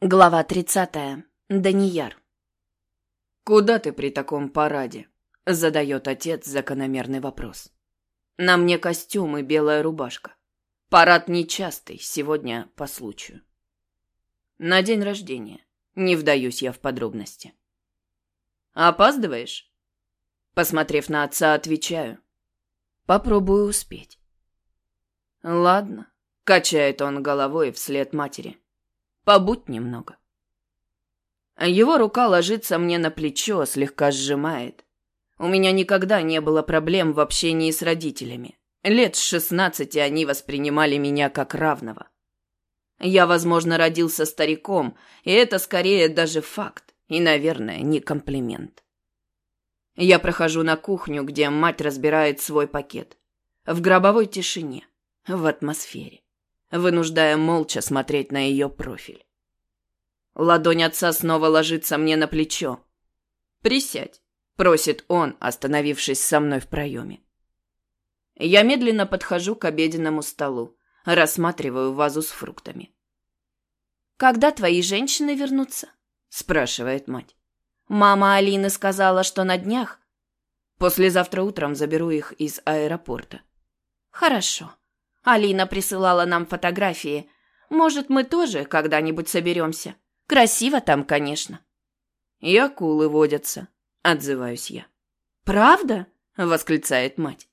Глава 30. Данияр. «Куда ты при таком параде?» – задает отец закономерный вопрос. «На мне костюм и белая рубашка. Парад нечастый, сегодня по случаю. На день рождения. Не вдаюсь я в подробности. Опаздываешь?» Посмотрев на отца, отвечаю. «Попробую успеть». «Ладно», – качает он головой вслед матери. Побудь немного. Его рука ложится мне на плечо, слегка сжимает. У меня никогда не было проблем в общении с родителями. Лет с шестнадцати они воспринимали меня как равного. Я, возможно, родился стариком, и это скорее даже факт, и, наверное, не комплимент. Я прохожу на кухню, где мать разбирает свой пакет. В гробовой тишине, в атмосфере вынуждая молча смотреть на ее профиль. Ладонь отца снова ложится мне на плечо. «Присядь», — просит он, остановившись со мной в проеме. Я медленно подхожу к обеденному столу, рассматриваю вазу с фруктами. «Когда твои женщины вернутся?» — спрашивает мать. «Мама Алины сказала, что на днях». «Послезавтра утром заберу их из аэропорта». «Хорошо», Алина присылала нам фотографии. Может, мы тоже когда-нибудь соберемся? Красиво там, конечно. И акулы водятся, отзываюсь я. Правда? восклицает мать.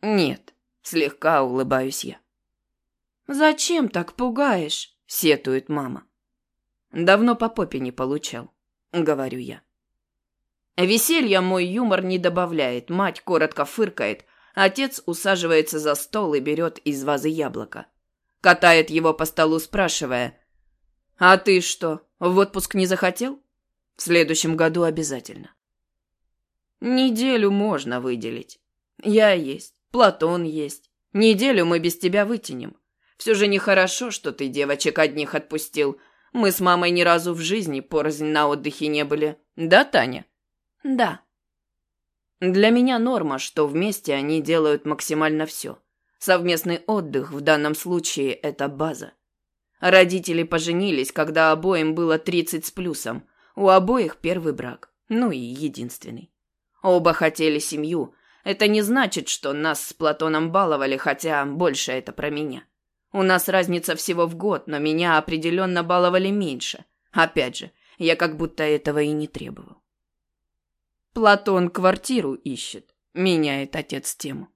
Нет, слегка улыбаюсь я. Зачем так пугаешь? сетует мама. Давно по попе не получал, говорю я. Веселья мой юмор не добавляет, мать коротко фыркает, Отец усаживается за стол и берет из вазы яблоко. Катает его по столу, спрашивая. «А ты что, в отпуск не захотел?» «В следующем году обязательно». «Неделю можно выделить. Я есть, Платон есть. Неделю мы без тебя вытянем. Все же нехорошо, что ты девочек одних отпустил. Мы с мамой ни разу в жизни порознь на отдыхе не были. Да, Таня?» «Да», для меня норма, что вместе они делают максимально все. Совместный отдых в данном случае – это база. Родители поженились, когда обоим было 30 с плюсом. У обоих первый брак. Ну и единственный. Оба хотели семью. Это не значит, что нас с Платоном баловали, хотя больше это про меня. У нас разница всего в год, но меня определенно баловали меньше. Опять же, я как будто этого и не требовал. Платон квартиру ищет, меняет отец тему.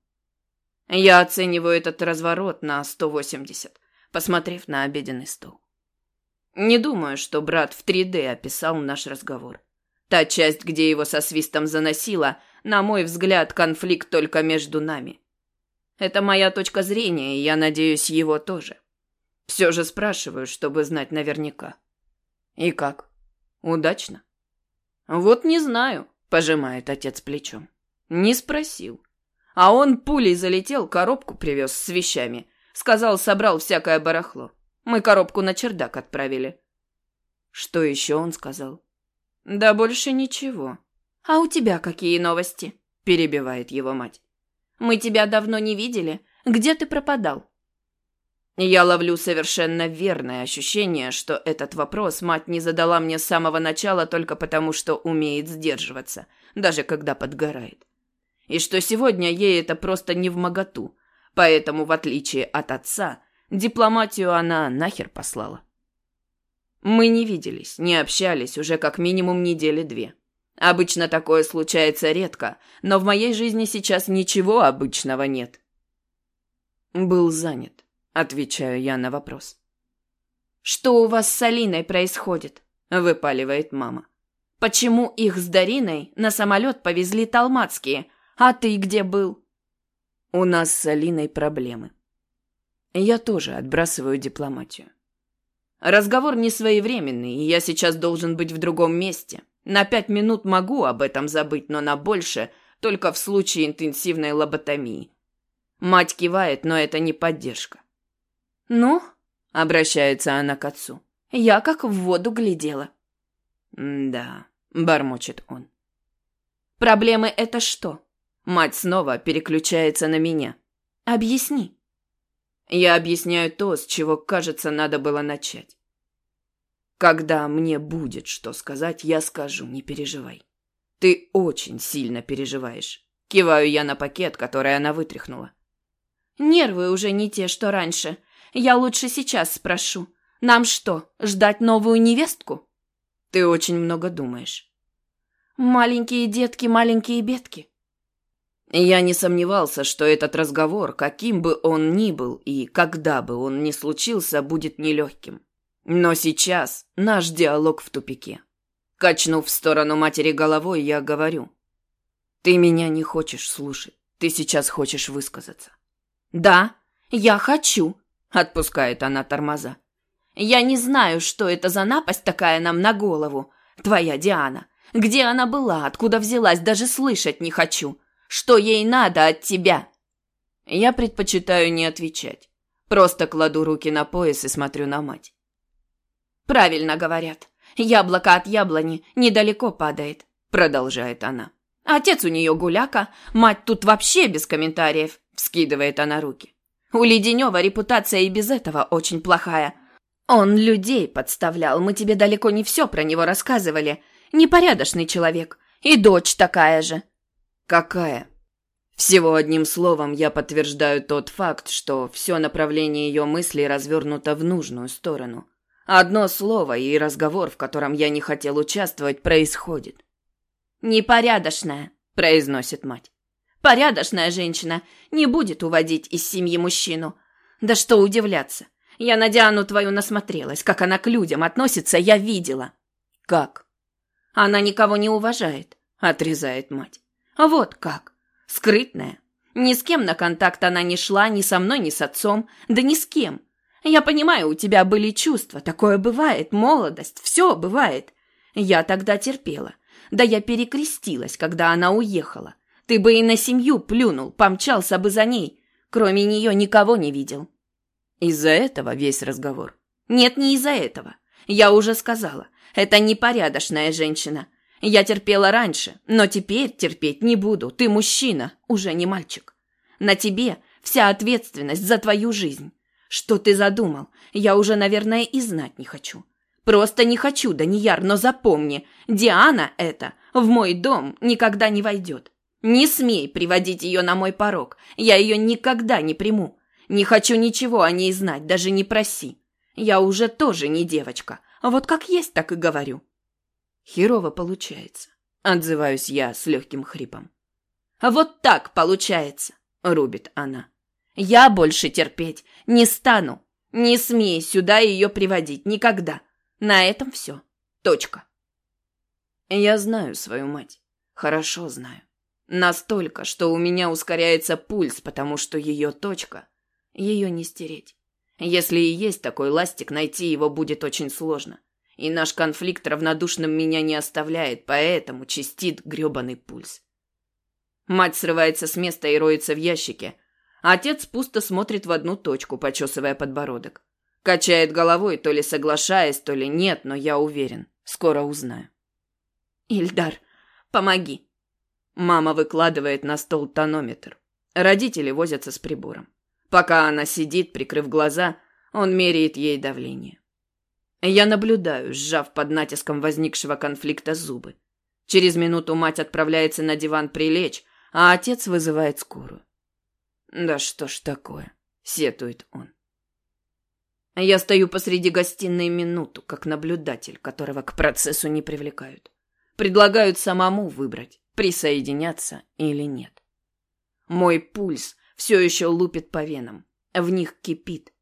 Я оцениваю этот разворот на 180, посмотрев на обеденный стол. Не думаю, что брат в 3D описал наш разговор. Та часть, где его со свистом заносило, на мой взгляд, конфликт только между нами. Это моя точка зрения, и я надеюсь, его тоже. Все же спрашиваю, чтобы знать наверняка. И как? Удачно? Вот не знаю. Пожимает отец плечом. Не спросил. А он пулей залетел, коробку привез с вещами. Сказал, собрал всякое барахло. Мы коробку на чердак отправили. Что еще он сказал? Да больше ничего. А у тебя какие новости? Перебивает его мать. Мы тебя давно не видели. Где ты пропадал? Я ловлю совершенно верное ощущение, что этот вопрос мать не задала мне с самого начала только потому, что умеет сдерживаться, даже когда подгорает. И что сегодня ей это просто не в моготу, поэтому, в отличие от отца, дипломатию она нахер послала. Мы не виделись, не общались уже как минимум недели две. Обычно такое случается редко, но в моей жизни сейчас ничего обычного нет. Был занят. Отвечаю я на вопрос. «Что у вас с Алиной происходит?» – выпаливает мама. «Почему их с Дариной на самолет повезли талмацкие, а ты где был?» «У нас с Алиной проблемы. Я тоже отбрасываю дипломатию. Разговор не своевременный, и я сейчас должен быть в другом месте. На пять минут могу об этом забыть, но на больше только в случае интенсивной лоботомии. Мать кивает, но это не поддержка. «Ну?» — обращается она к отцу. «Я как в воду глядела». «Да», — бормочет он. «Проблемы это что?» Мать снова переключается на меня. «Объясни». Я объясняю то, с чего, кажется, надо было начать. Когда мне будет что сказать, я скажу, не переживай. Ты очень сильно переживаешь. Киваю я на пакет, который она вытряхнула. Нервы уже не те, что раньше. Я лучше сейчас спрошу. Нам что, ждать новую невестку? Ты очень много думаешь. Маленькие детки, маленькие бедки. Я не сомневался, что этот разговор, каким бы он ни был и когда бы он ни случился, будет нелегким. Но сейчас наш диалог в тупике. Качнув в сторону матери головой, я говорю. Ты меня не хочешь слушать. Ты сейчас хочешь высказаться. Да, я хочу, отпускает она тормоза. Я не знаю, что это за напасть такая нам на голову. Твоя Диана. Где она была, откуда взялась, даже слышать не хочу. Что ей надо от тебя? Я предпочитаю не отвечать. Просто кладу руки на пояс и смотрю на мать. Правильно говорят. Яблоко от яблони недалеко падает, продолжает она. Отец у нее гуляка, мать тут вообще без комментариев, вскидывает она руки. У Леденева репутация и без этого очень плохая. Он людей подставлял, мы тебе далеко не все про него рассказывали. Непорядочный человек. И дочь такая же. Какая? Всего одним словом я подтверждаю тот факт, что все направление ее мыслей развернуто в нужную сторону. Одно слово и разговор, в котором я не хотел участвовать, происходит. «Непорядочная», — произносит мать. «Порядочная женщина не будет уводить из семьи мужчину. Да что удивляться. Я на Диану твою насмотрелась. Как она к людям относится, я видела». «Как?» «Она никого не уважает», — отрезает мать. Вот как. Скрытная. Ни с кем на контакт она не шла, ни со мной, ни с отцом, да ни с кем. Я понимаю, у тебя были чувства, такое бывает, молодость, все бывает. Я тогда терпела. Да я перекрестилась, когда она уехала. Ты бы и на семью плюнул, помчался бы за ней. Кроме нее никого не видел. Из-за этого весь разговор. Нет, не из-за этого. Я уже сказала, это непорядочная женщина. Я терпела раньше, но теперь терпеть не буду. Ты мужчина, уже не мальчик. На тебе вся ответственность за твою жизнь. Что ты задумал? Я уже, наверное, и знать не хочу. Просто не хочу, Данияр, но запомни, Диана это в мой дом никогда не войдет. Не смей приводить ее на мой порог. Я ее никогда не приму. Не хочу ничего о ней знать, даже не проси. Я уже тоже не девочка. Вот как есть, так и говорю. Херово получается. Отзываюсь я с легким хрипом. Вот так получается, рубит она. Я больше терпеть не стану. Не смей сюда ее приводить никогда. На этом все. Точка. Я знаю свою мать. Хорошо знаю. Настолько, что у меня ускоряется пульс, потому что ее точка. Ее не стереть. Если и есть такой ластик, найти его будет очень сложно. И наш конфликт равнодушным меня не оставляет, поэтому чистит грёбаный пульс. Мать срывается с места и роется в ящике. Отец пусто смотрит в одну точку, почесывая подбородок. Качает головой, то ли соглашаясь, то ли нет, но я уверен. Скоро узнаю. «Ильдар, помоги!» Мама выкладывает на стол тонометр. Родители возятся с прибором. Пока она сидит, прикрыв глаза, он меряет ей давление. Я наблюдаю, сжав под натиском возникшего конфликта зубы. Через минуту мать отправляется на диван прилечь, а отец вызывает скорую. «Да что ж такое?» — сетует он. Я стою посреди гостиной минуту, как наблюдатель, которого к процессу не привлекают. Предлагают самому выбрать, присоединяться или нет. Мой пульс все еще лупит по венам, в них кипит,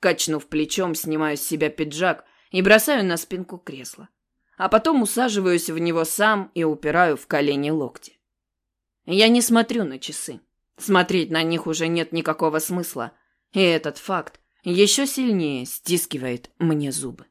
Качнув плечом, снимаю с себя пиджак и бросаю на спинку кресла. А потом усаживаюсь в него сам и упираю в колени локти. Я не смотрю на часы. Смотреть на них уже нет никакого смысла. И этот факт еще сильнее стискивает мне зубы.